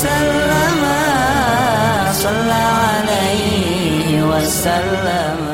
وسلم. صلى عليه وسلم.